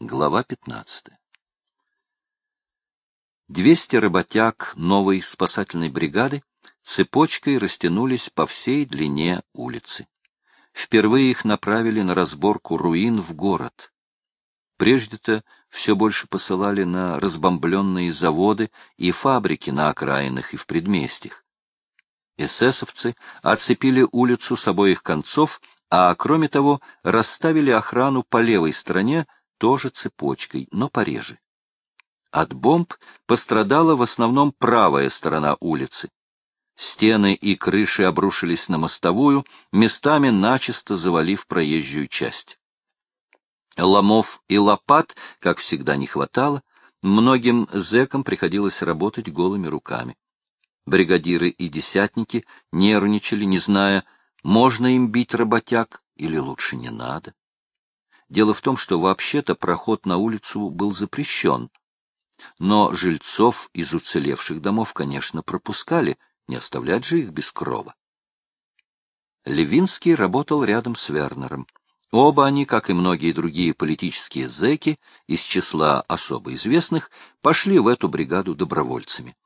Глава 15. Двести работяг новой спасательной бригады цепочкой растянулись по всей длине улицы. Впервые их направили на разборку руин в город. Прежде-то все больше посылали на разбомбленные заводы и фабрики на окраинах и в предместьях. Эсэсовцы оцепили улицу с обоих концов, а кроме того расставили охрану по левой стороне тоже цепочкой, но пореже. От бомб пострадала в основном правая сторона улицы. Стены и крыши обрушились на мостовую, местами начисто завалив проезжую часть. Ломов и лопат, как всегда, не хватало, многим зэкам приходилось работать голыми руками. Бригадиры и десятники нервничали, не зная, можно им бить работяг или лучше не надо. Дело в том, что вообще-то проход на улицу был запрещен. Но жильцов из уцелевших домов, конечно, пропускали, не оставлять же их без крова. Левинский работал рядом с Вернером. Оба они, как и многие другие политические зэки, из числа особо известных, пошли в эту бригаду добровольцами.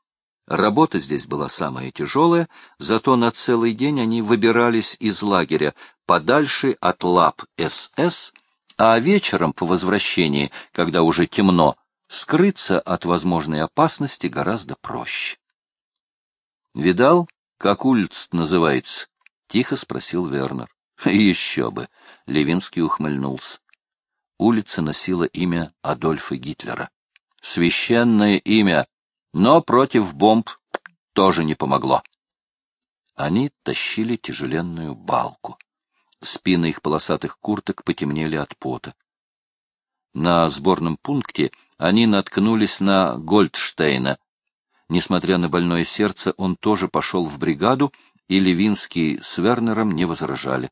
Работа здесь была самая тяжелая, зато на целый день они выбирались из лагеря подальше от лап СС а вечером по возвращении, когда уже темно, скрыться от возможной опасности гораздо проще. «Видал, как улица называется?» — тихо спросил Вернер. «Еще бы!» — Левинский ухмыльнулся. Улица носила имя Адольфа Гитлера. Священное имя, но против бомб тоже не помогло. Они тащили тяжеленную балку. Спины их полосатых курток потемнели от пота. На сборном пункте они наткнулись на Гольдштейна. Несмотря на больное сердце, он тоже пошел в бригаду, и Левинский с Вернером не возражали.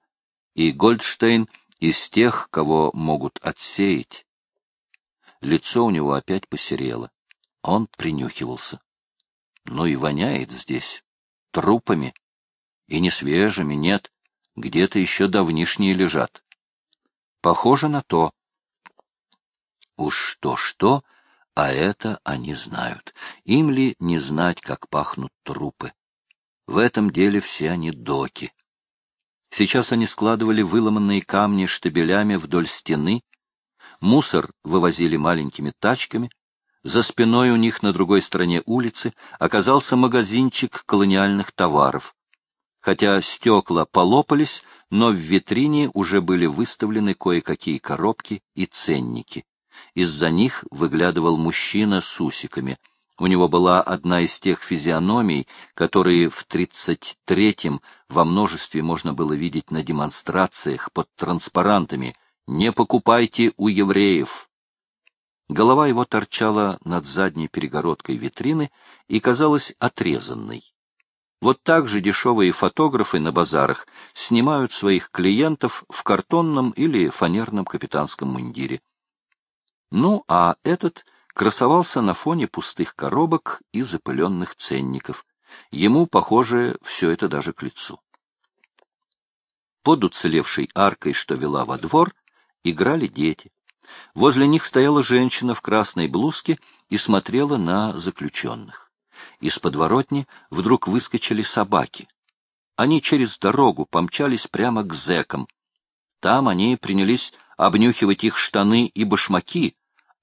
И Гольдштейн из тех, кого могут отсеять. Лицо у него опять посерело. Он принюхивался. Ну и воняет здесь. Трупами. И не свежими, нет где-то еще давнишние лежат. Похоже на то. Уж что-что, а это они знают. Им ли не знать, как пахнут трупы? В этом деле все они доки. Сейчас они складывали выломанные камни штабелями вдоль стены, мусор вывозили маленькими тачками, за спиной у них на другой стороне улицы оказался магазинчик колониальных товаров. Хотя стекла полопались, но в витрине уже были выставлены кое-какие коробки и ценники. Из-за них выглядывал мужчина с усиками. У него была одна из тех физиономий, которые в 33-м во множестве можно было видеть на демонстрациях под транспарантами «Не покупайте у евреев». Голова его торчала над задней перегородкой витрины и казалась отрезанной. Вот так же дешевые фотографы на базарах снимают своих клиентов в картонном или фанерном капитанском мундире. Ну, а этот красовался на фоне пустых коробок и запыленных ценников. Ему, похоже, все это даже к лицу. Под уцелевшей аркой, что вела во двор, играли дети. Возле них стояла женщина в красной блузке и смотрела на заключенных. Из подворотни вдруг выскочили собаки. Они через дорогу помчались прямо к зэкам. Там они принялись обнюхивать их штаны и башмаки,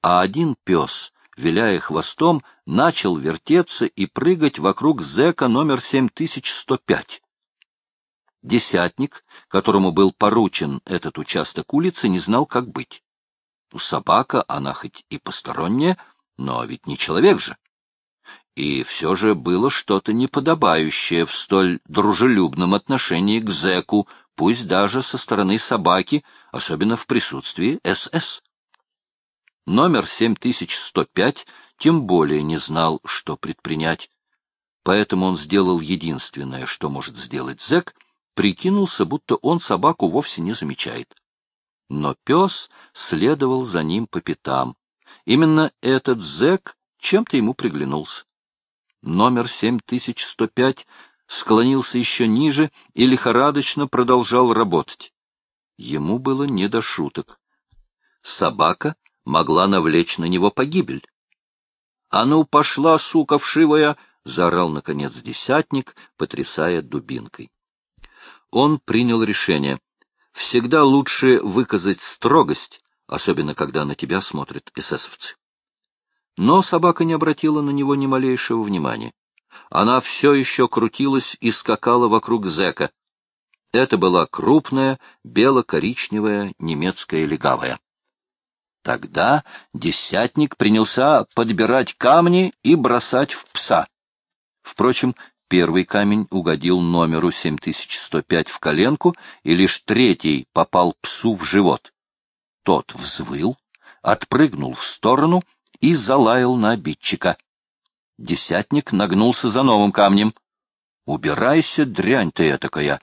а один пес, виляя хвостом, начал вертеться и прыгать вокруг зэка номер 7105. Десятник, которому был поручен этот участок улицы, не знал, как быть. Собака, она хоть и посторонняя, но ведь не человек же. И все же было что-то неподобающее в столь дружелюбном отношении к зэку, пусть даже со стороны собаки, особенно в присутствии СС. Номер 7105 тем более не знал, что предпринять. Поэтому он сделал единственное, что может сделать зэк, прикинулся, будто он собаку вовсе не замечает. Но пес следовал за ним по пятам. Именно этот зэк чем-то ему приглянулся. Номер 7105 склонился еще ниже и лихорадочно продолжал работать. Ему было не до шуток. Собака могла навлечь на него погибель. — А ну, пошла, сука вшивая! — заорал, наконец, десятник, потрясая дубинкой. Он принял решение. Всегда лучше выказать строгость, особенно когда на тебя смотрят эсэсовцы. Но собака не обратила на него ни малейшего внимания. Она все еще крутилась и скакала вокруг зэка. Это была крупная, бело-коричневая немецкая легавая. Тогда десятник принялся подбирать камни и бросать в пса. Впрочем, первый камень угодил номеру 7105 в коленку, и лишь третий попал псу в живот. Тот взвыл, отпрыгнул в сторону и залаял на обидчика. Десятник нагнулся за новым камнем. «Убирайся, дрянь ты этакая!»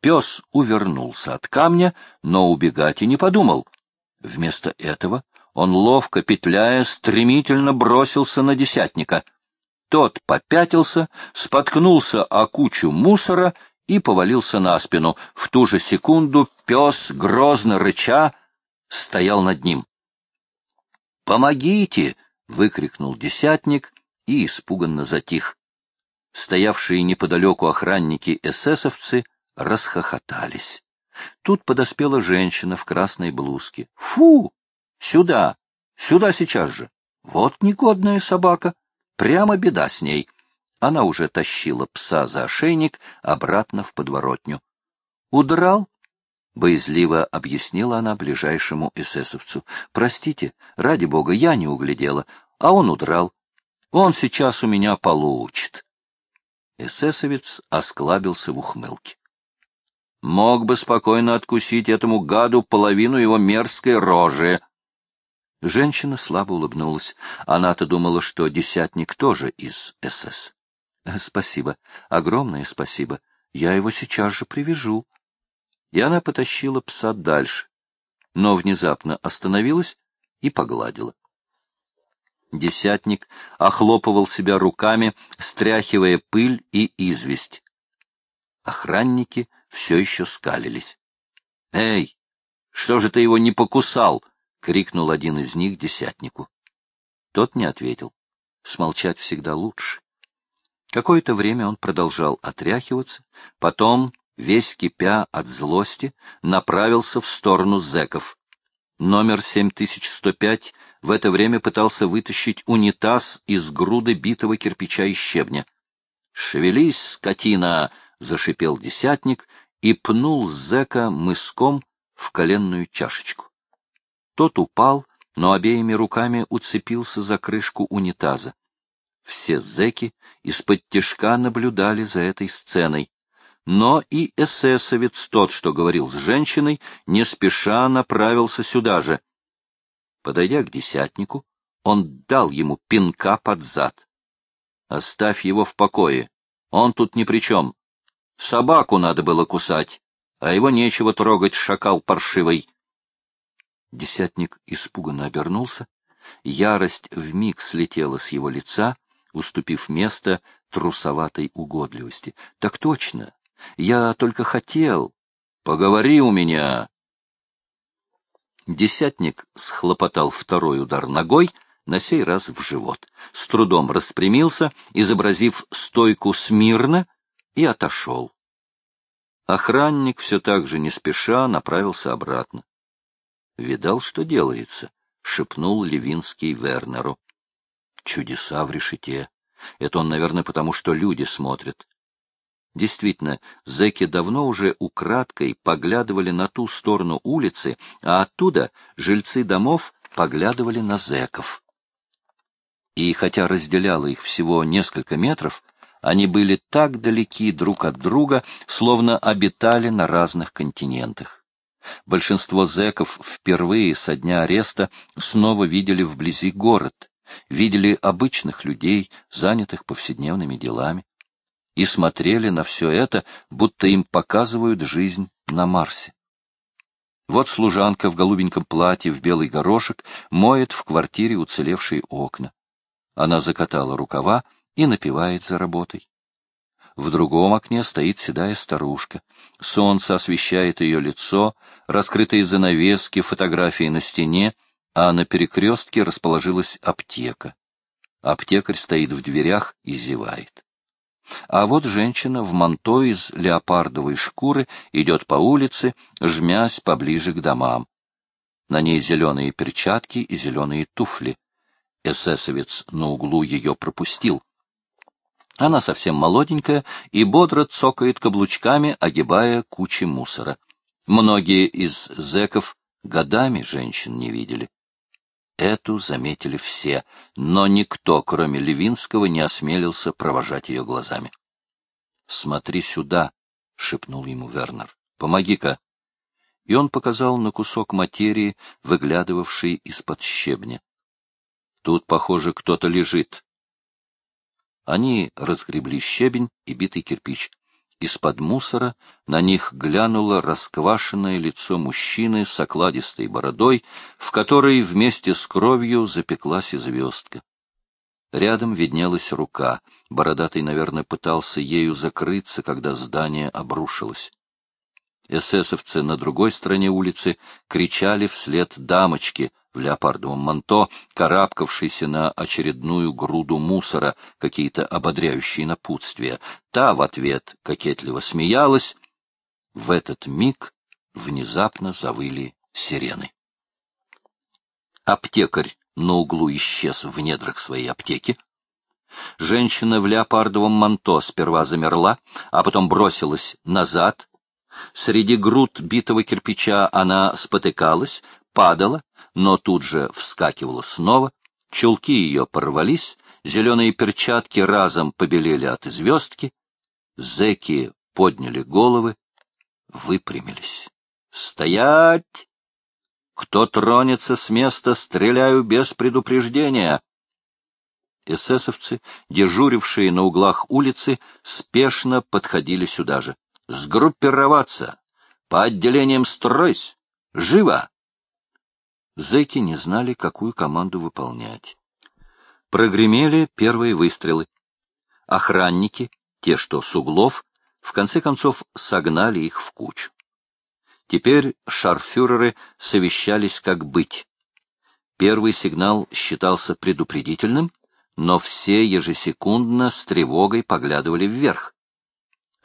Пес увернулся от камня, но убегать и не подумал. Вместо этого он, ловко петляя, стремительно бросился на десятника. Тот попятился, споткнулся о кучу мусора и повалился на спину. В ту же секунду пес, грозно рыча, стоял над ним. «Помогите!» — выкрикнул десятник и испуганно затих. Стоявшие неподалеку охранники-эсэсовцы расхохотались. Тут подоспела женщина в красной блузке. «Фу! Сюда! Сюда сейчас же! Вот негодная собака! Прямо беда с ней!» Она уже тащила пса за ошейник обратно в подворотню. «Удрал?» — боязливо объяснила она ближайшему эсэсовцу. «Простите, ради бога, я не углядела, а он удрал. Он сейчас у меня получит». Эсэсовец осклабился в ухмылке мог бы спокойно откусить этому гаду половину его мерзкой рожи. Женщина слабо улыбнулась. Она-то думала, что десятник тоже из СС. — Спасибо, огромное спасибо. Я его сейчас же привяжу. И она потащила пса дальше, но внезапно остановилась и погладила. Десятник охлопывал себя руками, стряхивая пыль и известь. Охранники все еще скалились. — Эй, что же ты его не покусал? — крикнул один из них десятнику. Тот не ответил. Смолчать всегда лучше. Какое-то время он продолжал отряхиваться, потом, весь кипя от злости, направился в сторону зэков. Номер 7105 в это время пытался вытащить унитаз из груды битого кирпича и щебня. «Шевелись, скотина!» — зашипел десятник и пнул зэка мыском в коленную чашечку. Тот упал, но обеими руками уцепился за крышку унитаза. Все зэки из-под тишка наблюдали за этой сценой. Но и эсэсовец, тот, что говорил с женщиной, не спеша направился сюда же. Подойдя к десятнику, он дал ему пинка под зад. — Оставь его в покое. Он тут ни при чем. Собаку надо было кусать, а его нечего трогать, шакал паршивый. Десятник испуганно обернулся. Ярость вмиг слетела с его лица, уступив место трусоватой угодливости. — Так точно. Я только хотел. — Поговори у меня. Десятник схлопотал второй удар ногой, на сей раз в живот. С трудом распрямился, изобразив стойку смирно, и отошел. Охранник все так же не спеша направился обратно. «Видал, что делается?» — шепнул Левинский Вернеру. «Чудеса в решете. Это он, наверное, потому что люди смотрят». Действительно, зэки давно уже украдкой поглядывали на ту сторону улицы, а оттуда жильцы домов поглядывали на зэков. И хотя разделяло их всего несколько метров, они были так далеки друг от друга, словно обитали на разных континентах. Большинство зэков впервые со дня ареста снова видели вблизи город, видели обычных людей, занятых повседневными делами, и смотрели на все это, будто им показывают жизнь на Марсе. Вот служанка в голубеньком платье в белый горошек моет в квартире уцелевшие окна. Она закатала рукава, и напевает за работой. В другом окне стоит седая старушка. Солнце освещает ее лицо, раскрытые занавески, фотографии на стене, а на перекрестке расположилась аптека. Аптекарь стоит в дверях и зевает. А вот женщина в манто из леопардовой шкуры идет по улице, жмясь поближе к домам. На ней зеленые перчатки и зеленые туфли. Эсэсовец на углу ее пропустил. Она совсем молоденькая и бодро цокает каблучками, огибая кучи мусора. Многие из зэков годами женщин не видели. Эту заметили все, но никто, кроме Левинского, не осмелился провожать ее глазами. — Смотри сюда, — шепнул ему Вернер. — Помоги-ка. И он показал на кусок материи, выглядывавший из-под щебня. Тут, похоже, кто-то лежит. Они разгребли щебень и битый кирпич. Из-под мусора на них глянуло расквашенное лицо мужчины с окладистой бородой, в которой вместе с кровью запеклась и звездка. Рядом виднелась рука. Бородатый, наверное, пытался ею закрыться, когда здание обрушилось. Эсэсовцы на другой стороне улицы кричали вслед дамочке в леопардовом манто, карабкавшейся на очередную груду мусора, какие-то ободряющие напутствия. Та в ответ кокетливо смеялась. В этот миг внезапно завыли сирены. Аптекарь на углу исчез в недрах своей аптеки. Женщина в леопардовом манто сперва замерла, а потом бросилась назад, Среди груд битого кирпича она спотыкалась, падала, но тут же вскакивала снова, чулки ее порвались, зеленые перчатки разом побелели от звездки, зэки подняли головы, выпрямились. «Стоять! Кто тронется с места, стреляю без предупреждения!» Эсэсовцы, дежурившие на углах улицы, спешно подходили сюда же. Сгруппироваться! По отделениям стройсь! Живо!» Зэки не знали, какую команду выполнять. Прогремели первые выстрелы. Охранники, те, что с углов, в конце концов согнали их в кучу. Теперь шарфюреры совещались, как быть. Первый сигнал считался предупредительным, но все ежесекундно с тревогой поглядывали вверх.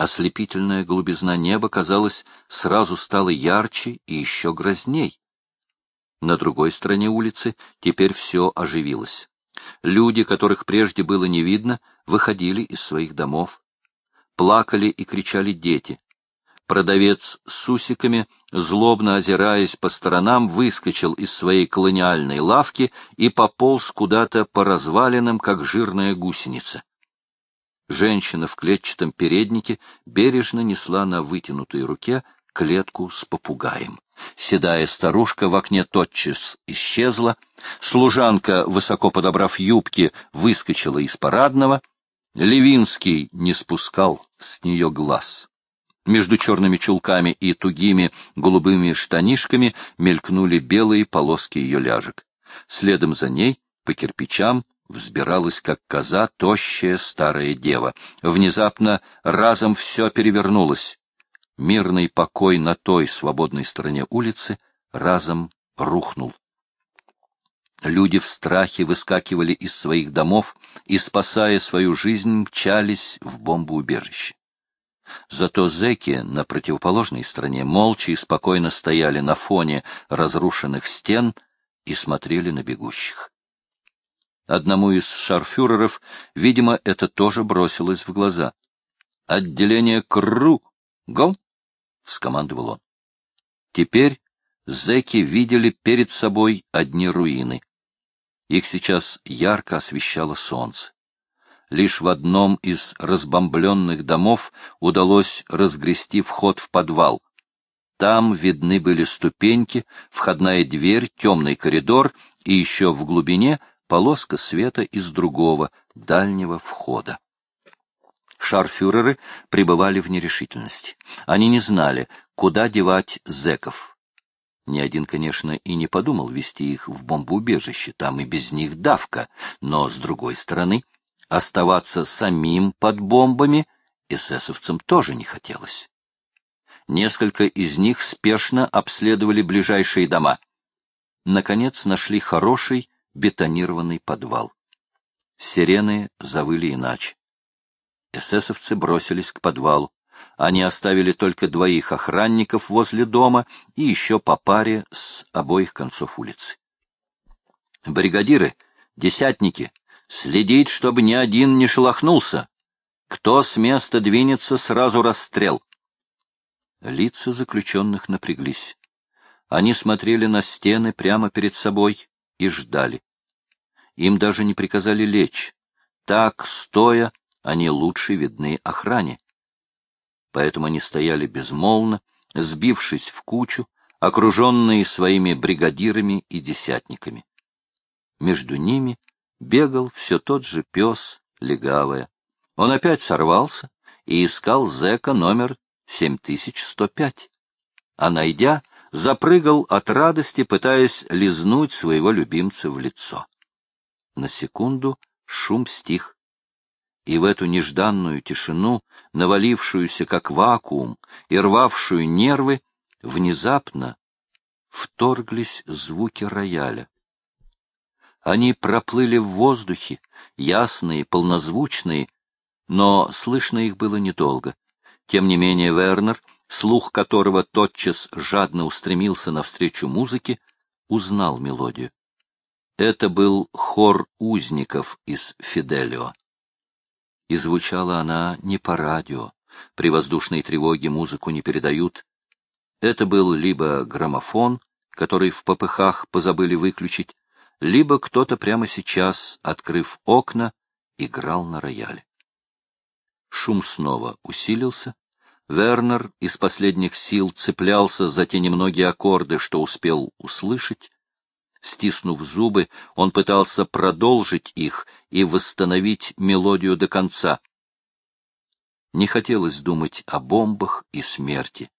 Ослепительная глубизна неба, казалось, сразу стала ярче и еще грозней. На другой стороне улицы теперь все оживилось. Люди, которых прежде было не видно, выходили из своих домов. Плакали и кричали дети. Продавец с усиками, злобно озираясь по сторонам, выскочил из своей колониальной лавки и пополз куда-то по развалинам, как жирная гусеница. Женщина в клетчатом переднике бережно несла на вытянутой руке клетку с попугаем. Седая старушка в окне тотчас исчезла, служанка, высоко подобрав юбки, выскочила из парадного, Левинский не спускал с нее глаз. Между черными чулками и тугими голубыми штанишками мелькнули белые полоски ее ляжек. Следом за ней, по кирпичам, взбиралась, как коза, тощая старая дева. Внезапно разом все перевернулось. Мирный покой на той свободной стороне улицы разом рухнул. Люди в страхе выскакивали из своих домов и, спасая свою жизнь, мчались в бомбоубежище. Зато зэки на противоположной стороне молча и спокойно стояли на фоне разрушенных стен и смотрели на бегущих. Одному из шарфюреров, видимо, это тоже бросилось в глаза. «Отделение КРУ! Гол!» — скомандовал он. Теперь зэки видели перед собой одни руины. Их сейчас ярко освещало солнце. Лишь в одном из разбомбленных домов удалось разгрести вход в подвал. Там видны были ступеньки, входная дверь, темный коридор и еще в глубине — полоска света из другого, дальнего входа. Шарфюреры пребывали в нерешительности. Они не знали, куда девать зэков. Ни один, конечно, и не подумал вести их в бомбоубежище, там и без них давка, но, с другой стороны, оставаться самим под бомбами эсэсовцам тоже не хотелось. Несколько из них спешно обследовали ближайшие дома — наконец нашли хороший бетонированный подвал. Сирены завыли иначе. Эсэсовцы бросились к подвалу. Они оставили только двоих охранников возле дома и еще по паре с обоих концов улицы. «Бригадиры, десятники, следить, чтобы ни один не шелохнулся. Кто с места двинется, сразу расстрел». Лица заключенных напряглись. Они смотрели на стены прямо перед собой и ждали. Им даже не приказали лечь. Так, стоя, они лучше видны охране. Поэтому они стояли безмолвно, сбившись в кучу, окруженные своими бригадирами и десятниками. Между ними бегал все тот же пес, легавая. Он опять сорвался и искал зэка номер 7105. А найдя, запрыгал от радости, пытаясь лизнуть своего любимца в лицо. На секунду шум стих, и в эту нежданную тишину, навалившуюся как вакуум и рвавшую нервы, внезапно вторглись звуки рояля. Они проплыли в воздухе, ясные, полнозвучные, но слышно их было недолго. Тем не менее Вернер, слух которого тотчас жадно устремился навстречу музыке, узнал мелодию. Это был хор узников из Фиделио и звучала она не по радио. При воздушной тревоге музыку не передают. Это был либо граммофон, который в попыхах позабыли выключить, либо кто-то прямо сейчас, открыв окна, играл на рояле. Шум снова усилился. Вернер из последних сил цеплялся за те немногие аккорды, что успел услышать, Стиснув зубы, он пытался продолжить их и восстановить мелодию до конца. Не хотелось думать о бомбах и смерти.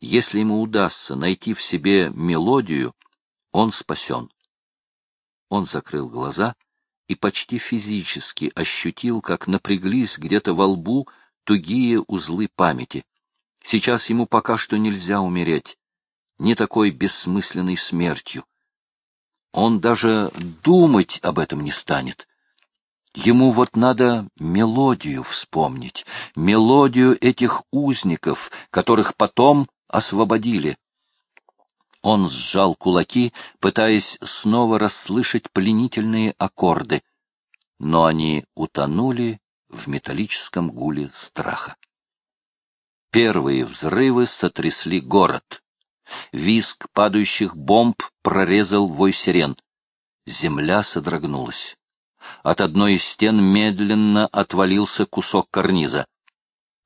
Если ему удастся найти в себе мелодию, он спасен. Он закрыл глаза и почти физически ощутил, как напряглись где-то во лбу тугие узлы памяти. Сейчас ему пока что нельзя умереть, не такой бессмысленной смертью. Он даже думать об этом не станет. Ему вот надо мелодию вспомнить, мелодию этих узников, которых потом освободили. Он сжал кулаки, пытаясь снова расслышать пленительные аккорды, но они утонули в металлическом гуле страха. Первые взрывы сотрясли город. Виск падающих бомб прорезал вой сирен. Земля содрогнулась. От одной из стен медленно отвалился кусок карниза.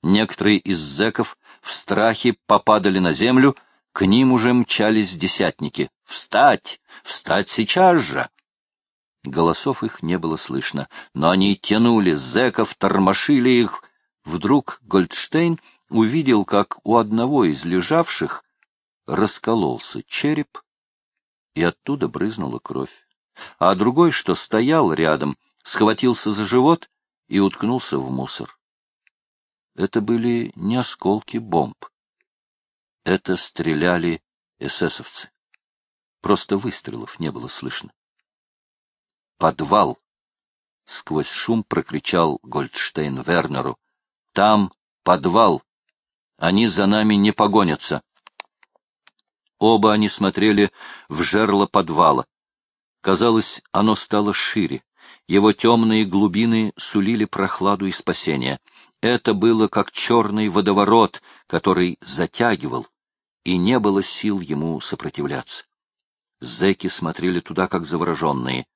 Некоторые из зэков в страхе попадали на землю, к ним уже мчались десятники. «Встать! Встать сейчас же!» Голосов их не было слышно, но они тянули зэков, тормошили их. Вдруг Гольдштейн увидел, как у одного из лежавших раскололся череп, и оттуда брызнула кровь. А другой, что стоял рядом, схватился за живот и уткнулся в мусор. Это были не осколки бомб. Это стреляли эсэсовцы. Просто выстрелов не было слышно. «Подвал!» — сквозь шум прокричал Гольдштейн Вернеру. «Там подвал! Они за нами не погонятся!» Оба они смотрели в жерло подвала. Казалось, оно стало шире. Его темные глубины сулили прохладу и спасение. Это было как черный водоворот, который затягивал, и не было сил ему сопротивляться. Зеки смотрели туда, как завороженные.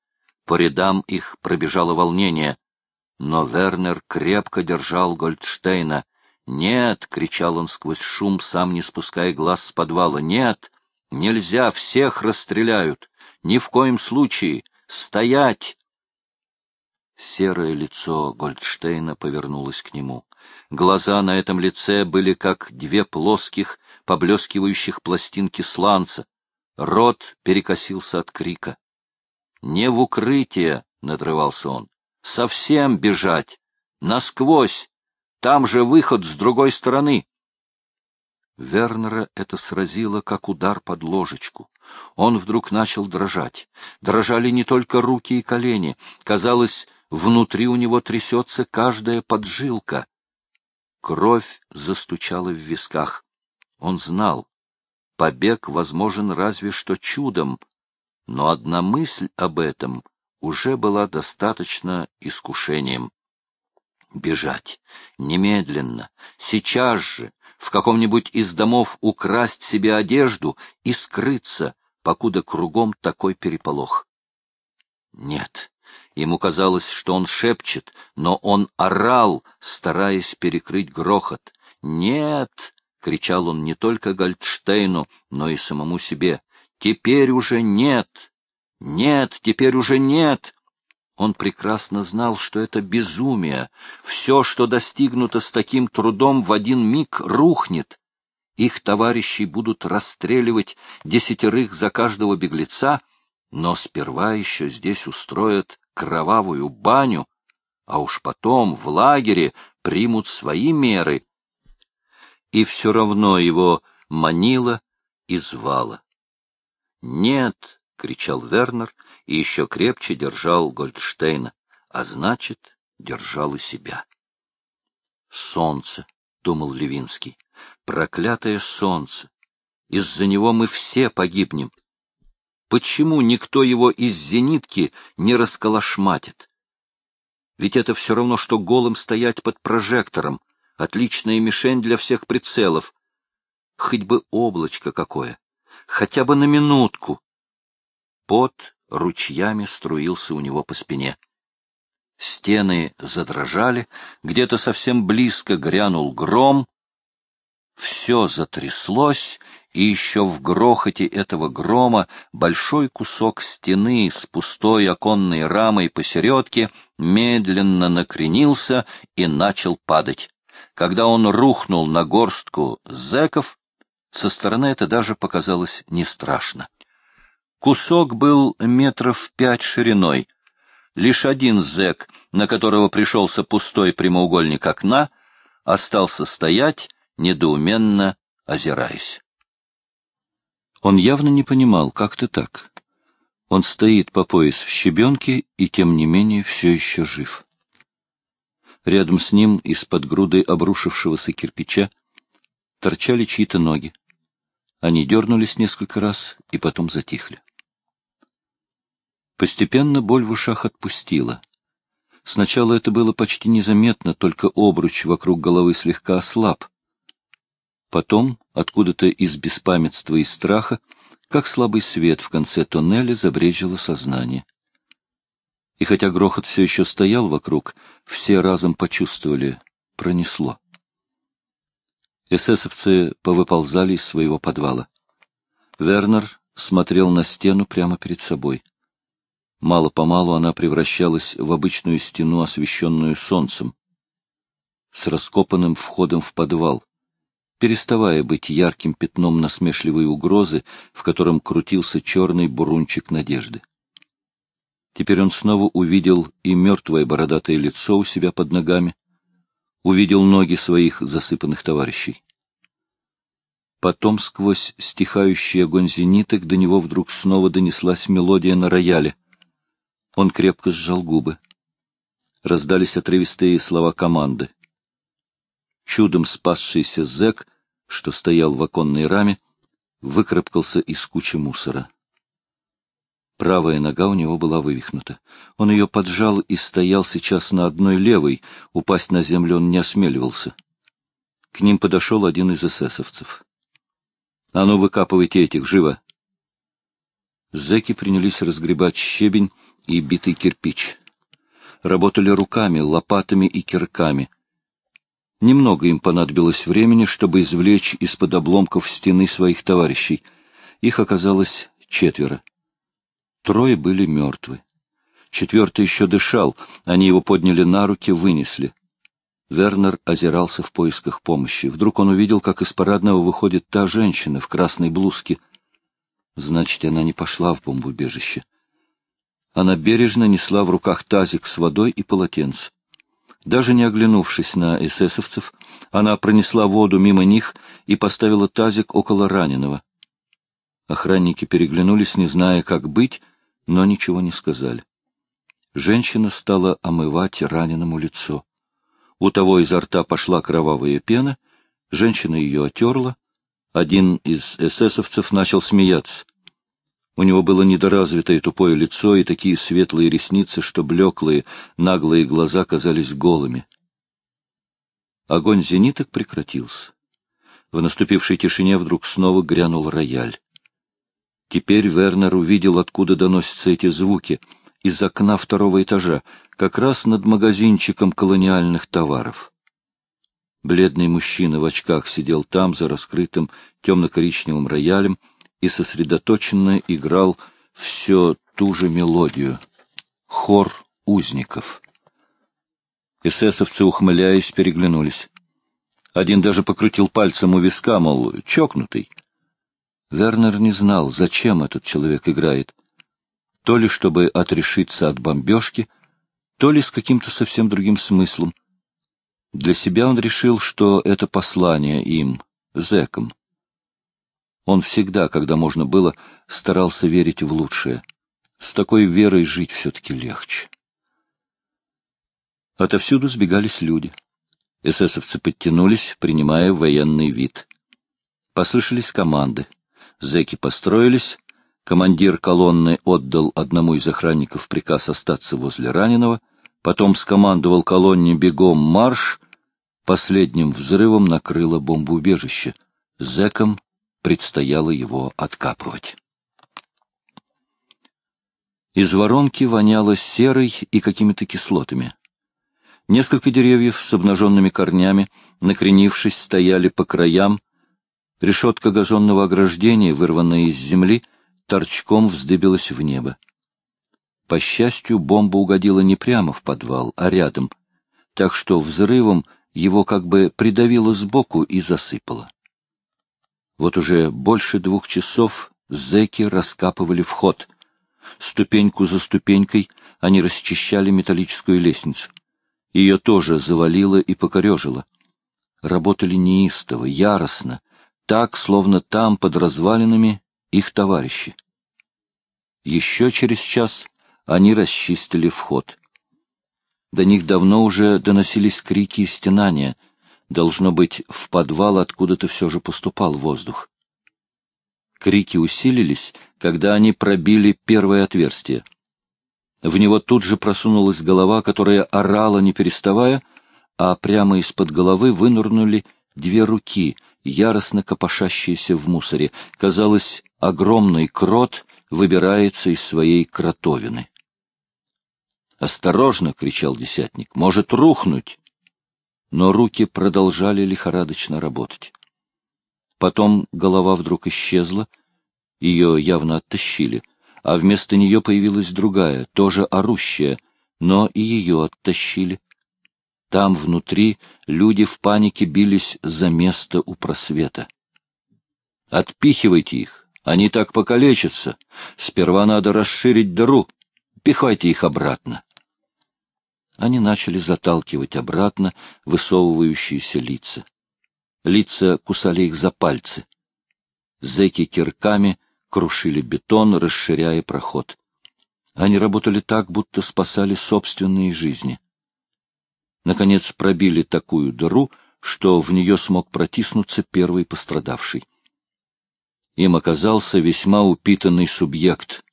По рядам их пробежало волнение. Но Вернер крепко держал Гольдштейна, «Нет!» — кричал он сквозь шум, сам не спуская глаз с подвала. «Нет! Нельзя! Всех расстреляют! Ни в коем случае! Стоять!» Серое лицо Гольдштейна повернулось к нему. Глаза на этом лице были как две плоских, поблескивающих пластинки сланца. Рот перекосился от крика. «Не в укрытие!» — надрывался он. «Совсем бежать! Насквозь! Там же выход с другой стороны. Вернера это сразило, как удар под ложечку. Он вдруг начал дрожать. Дрожали не только руки и колени. Казалось, внутри у него трясется каждая поджилка. Кровь застучала в висках. Он знал, побег возможен разве что чудом, но одна мысль об этом уже была достаточно искушением. Бежать, немедленно, сейчас же, в каком-нибудь из домов украсть себе одежду и скрыться, покуда кругом такой переполох. Нет, ему казалось, что он шепчет, но он орал, стараясь перекрыть грохот. «Нет!» — кричал он не только Гольдштейну, но и самому себе. «Теперь уже нет! Нет, теперь уже нет!» Он прекрасно знал, что это безумие. Все, что достигнуто с таким трудом, в один миг рухнет. Их товарищи будут расстреливать десятерых за каждого беглеца, но сперва еще здесь устроят кровавую баню, а уж потом в лагере примут свои меры. И все равно его манило и звало. Нет, — кричал Вернер и еще крепче держал Гольдштейна, а значит, держал и себя. «Солнце», — думал Левинский, — «проклятое солнце! Из-за него мы все погибнем. Почему никто его из зенитки не расколошматит? Ведь это все равно, что голым стоять под прожектором, отличная мишень для всех прицелов. Хоть бы облачко какое, хотя бы на минутку, Пот ручьями струился у него по спине. Стены задрожали, где-то совсем близко грянул гром. Все затряслось, и еще в грохоте этого грома большой кусок стены с пустой оконной рамой посередке медленно накренился и начал падать. Когда он рухнул на горстку зэков, со стороны это даже показалось не страшно. Кусок был метров пять шириной. Лишь один зэк, на которого пришелся пустой прямоугольник окна, остался стоять, недоуменно озираясь. Он явно не понимал, как ты так. Он стоит по пояс в щебенке и, тем не менее, все еще жив. Рядом с ним, из-под груды обрушившегося кирпича, торчали чьи-то ноги. Они дернулись несколько раз и потом затихли. Постепенно боль в ушах отпустила. Сначала это было почти незаметно, только обруч вокруг головы слегка ослаб. Потом, откуда-то из беспамятства и страха, как слабый свет в конце тоннеля забрежило сознание. И хотя грохот все еще стоял вокруг, все разом почувствовали — пронесло. Эсэсовцы повыползали из своего подвала. Вернер смотрел на стену прямо перед собой. Мало-помалу она превращалась в обычную стену, освещенную солнцем, с раскопанным входом в подвал, переставая быть ярким пятном насмешливой угрозы, в котором крутился черный бурунчик надежды. Теперь он снова увидел и мертвое бородатое лицо у себя под ногами, увидел ноги своих засыпанных товарищей. Потом сквозь стихающий огонь зениток до него вдруг снова донеслась мелодия на рояле. Он крепко сжал губы. Раздались отрывистые слова команды. Чудом спасшийся зэк, что стоял в оконной раме, выкарабкался из кучи мусора. Правая нога у него была вывихнута. Он ее поджал и стоял сейчас на одной левой, упасть на землю он не осмеливался. К ним подошел один из эсэсовцев. — А ну, выкапывайте этих, живо! Зэки принялись разгребать щебень, и битый кирпич. Работали руками, лопатами и кирками. Немного им понадобилось времени, чтобы извлечь из-под обломков стены своих товарищей. Их оказалось четверо. Трое были мертвы. Четвертый еще дышал, они его подняли на руки, вынесли. Вернер озирался в поисках помощи. Вдруг он увидел, как из парадного выходит та женщина в красной блузке. Значит, она не пошла в бомбоубежище. Она бережно несла в руках тазик с водой и полотенце. Даже не оглянувшись на Охранники переглянулись, не зная, как быть, но ничего не сказали. Женщина стала омывать раненому лицо. У того изо рта пошла кровавая пена, женщина ее отерла. Один из эсэсовцев начал смеяться. У него было недоразвитое тупое лицо и такие светлые ресницы, что блеклые, наглые глаза казались голыми. Огонь зениток прекратился. В наступившей тишине вдруг снова грянул рояль. Теперь Вернер увидел, откуда доносятся эти звуки, из окна второго этажа, как раз над магазинчиком колониальных товаров. Бледный мужчина в очках сидел там, за раскрытым темно-коричневым роялем, и сосредоточенно играл все ту же мелодию. Хор узников. Эсэсовцы, ухмыляясь, переглянулись. Один даже покрутил пальцем у виска, мол, чокнутый. Вернер не знал, зачем этот человек играет. То ли чтобы отрешиться от бомбежки, то ли с каким-то совсем другим смыслом. Для себя он решил, что это послание им, зэкам. Он всегда, когда можно было, старался верить в лучшее. С такой верой жить все-таки легче. Отовсюду сбегались люди. Эсэсовцы подтянулись, принимая военный вид. Послышались команды. Зэки построились, командир колонны отдал одному из охранников приказ остаться возле раненого, потом скомандовал колонне бегом марш, последним взрывом накрыло бомбоубежище. Зэкам предстояло его откапывать. Из воронки воняло серой и какими-то кислотами. Несколько деревьев с обнаженными корнями, накренившись, стояли по краям, Решетка газонного ограждения, вырванная из земли, торчком вздыбилась в небо. По счастью, бомба угодила не прямо в подвал, а рядом, так что взрывом его как бы придавило сбоку и засыпало. Вот уже больше двух часов зэки раскапывали вход. Ступеньку за ступенькой они расчищали металлическую лестницу. Ее тоже завалило и покорежило. Работали неистово, яростно, так, словно там, под развалинами, их товарищи. Еще через час они расчистили вход. До них давно уже доносились крики и стенания. Должно быть, в подвал откуда-то все же поступал воздух. Крики усилились, когда они пробили первое отверстие. В него тут же просунулась голова, которая орала, не переставая, а прямо из-под головы вынырнули две руки — яростно копошащийся в мусоре. Казалось, огромный крот выбирается из своей кротовины. «Осторожно!» — кричал десятник. «Может рухнуть!» Но руки продолжали лихорадочно работать. Потом голова вдруг исчезла, ее явно оттащили, а вместо нее появилась другая, тоже орущая, но и ее оттащили. Там, внутри, люди в панике бились за место у просвета. «Отпихивайте их! Они так покалечатся! Сперва надо расширить дыру! Пихайте их обратно!» Они начали заталкивать обратно высовывающиеся лица. Лица кусали их за пальцы. Зэки кирками крушили бетон, расширяя проход. Они работали так, будто спасали собственные жизни наконец пробили такую дыру, что в нее смог протиснуться первый пострадавший. Им оказался весьма упитанный субъект.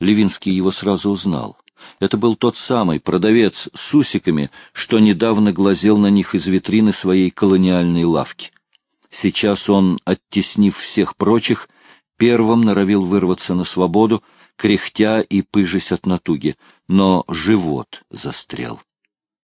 Левинский его сразу узнал. Это был тот самый продавец с усиками, что недавно глазел на них из витрины своей колониальной лавки. Сейчас он, оттеснив всех прочих, первым норовил вырваться на свободу, кряхтя и пыжась от натуги, но живот застрял.